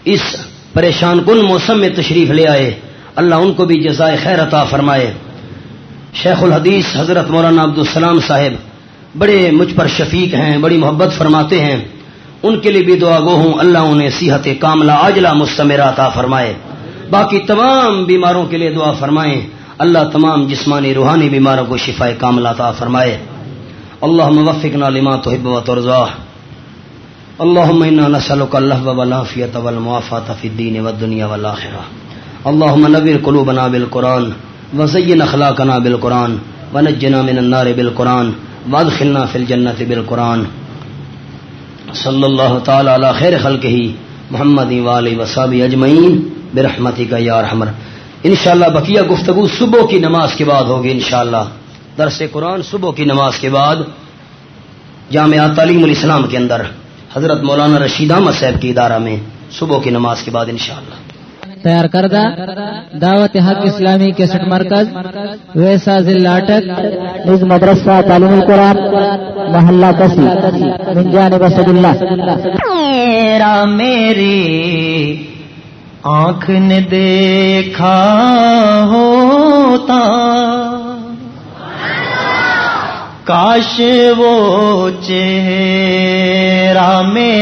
Speaker 2: اس پریشان کن موسم میں تشریف لے آئے۔ اللہ ان کو بھی جزائے خیر عطا فرمائے۔ شیخ الحدیث حضرت مولانا عبدالسلام صاحب بڑے مجھ پر شفیق ہیں، بڑی محبت فرماتے ہیں۔ ان کے لیے بھی دعا گو ہوں، اللہ انہیں صحت کاملہ آجلا مستمرہ عطا فرمائے۔ باقی تمام بیماروں کے لیے دعا فرمائیں اللہ تمام جسمانی، روحانی بیماروں کو شفا کاملہ عطا فرمائے۔ اللہ موفقنا لما تحب و ترضا۔ اللهم انا نسالك اللهو والعافيه والمعافاه في الدين والدنيا والاخره اللهم نور قلوبنا بالقران وزين اخلاقنا بالقران ونجنا من النار بالقران وادخلنا في الجنه بالقران صلی اللہ تعالی علی خیر خلقہ محمد والی وصحبہ اجمعین برحمتک یا رحمر انشاءاللہ بقیہ گفتگو صبح کی نماز کے بعد ہوگی انشاءاللہ. درس قرآن صبح کی نماز کے بعد جامعہ تعلیم الاسلام کے اندر حضرت مولانا رشید احمد صاحب کی ادارہ میں صبح کی نماز کے بعد انشاءاللہ۔
Speaker 4: تیار کردہ دعوت حق اسلامی کیسٹ مرکز ویسا ضلع اٹک
Speaker 5: از مدرسہ تعلیم القرآن محلہ کسی من جانب اسد اللہ۔
Speaker 6: میرا میری آنکھ نے دیکھا ہوتا۔ کاش وہ چہرہ میں